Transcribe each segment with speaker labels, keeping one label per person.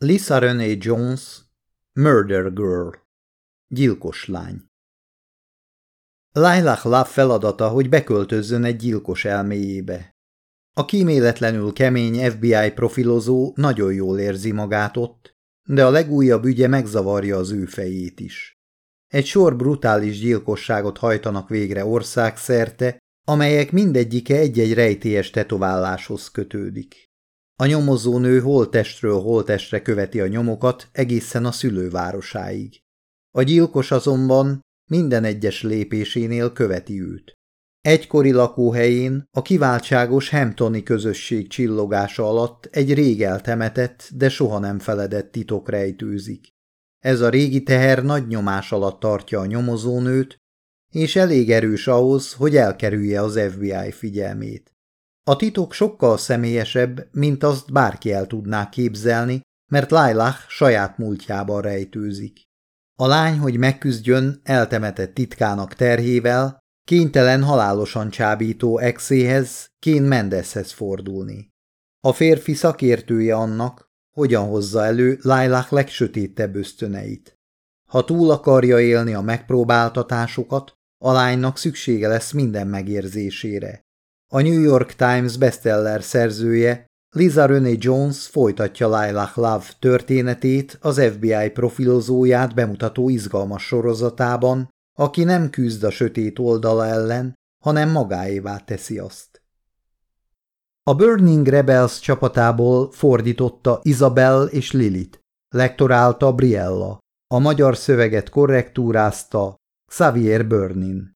Speaker 1: Lisa René Jones, Murder Girl, gyilkos lány. Lilac Love feladata, hogy beköltözzön egy gyilkos elméjébe. A kíméletlenül kemény FBI profilozó nagyon jól érzi magát ott, de a legújabb ügye megzavarja az ő fejét is. Egy sor brutális gyilkosságot hajtanak végre országszerte, amelyek mindegyike egy-egy rejtélyes tetováláshoz kötődik. A nyomozónő holtestről holtestre követi a nyomokat egészen a szülővárosáig. A gyilkos azonban minden egyes lépésénél követi őt. Egykori lakóhelyén a kiváltságos Hamptoni közösség csillogása alatt egy rég eltemetett, de soha nem feledett titok rejtőzik. Ez a régi teher nagy nyomás alatt tartja a nyomozónőt, és elég erős ahhoz, hogy elkerülje az FBI figyelmét. A titok sokkal személyesebb, mint azt bárki el tudná képzelni, mert Lailach saját múltjában rejtőzik. A lány, hogy megküzdjön eltemetett titkának terhével, kénytelen halálosan csábító exéhez, Kén Mendeshez fordulni. A férfi szakértője annak, hogyan hozza elő Lailach legsötétebb ösztöneit. Ha túl akarja élni a megpróbáltatásokat, a lánynak szüksége lesz minden megérzésére. A New York Times bestseller szerzője Liza René Jones folytatja Lilac Love történetét az FBI profilozóját bemutató izgalmas sorozatában, aki nem küzd a sötét oldala ellen, hanem magáévá teszi azt. A Burning Rebels csapatából fordította Isabel és Lilit, lektorálta Briella, a magyar szöveget korrektúrázta Xavier Burnin.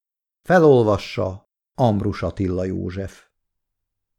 Speaker 1: Felolvassa Ambrus Attila József